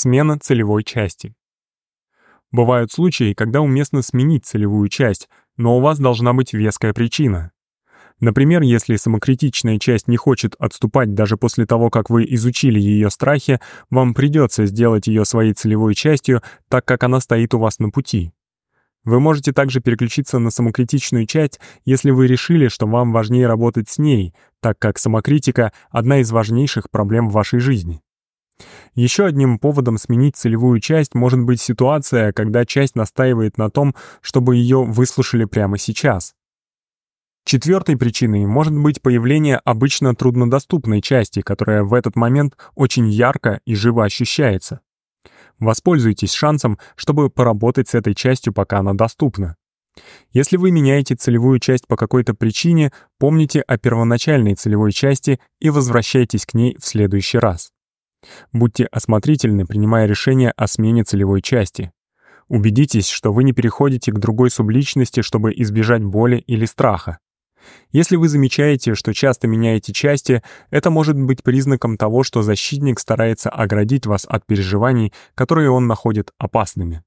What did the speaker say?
Смена целевой части. Бывают случаи, когда уместно сменить целевую часть, но у вас должна быть веская причина. Например, если самокритичная часть не хочет отступать даже после того, как вы изучили ее страхи, вам придется сделать ее своей целевой частью, так как она стоит у вас на пути. Вы можете также переключиться на самокритичную часть, если вы решили, что вам важнее работать с ней, так как самокритика — одна из важнейших проблем в вашей жизни. Еще одним поводом сменить целевую часть может быть ситуация, когда часть настаивает на том, чтобы ее выслушали прямо сейчас. Четвертой причиной может быть появление обычно труднодоступной части, которая в этот момент очень ярко и живо ощущается. Воспользуйтесь шансом, чтобы поработать с этой частью, пока она доступна. Если вы меняете целевую часть по какой-то причине, помните о первоначальной целевой части и возвращайтесь к ней в следующий раз. Будьте осмотрительны, принимая решение о смене целевой части. Убедитесь, что вы не переходите к другой субличности, чтобы избежать боли или страха. Если вы замечаете, что часто меняете части, это может быть признаком того, что защитник старается оградить вас от переживаний, которые он находит опасными.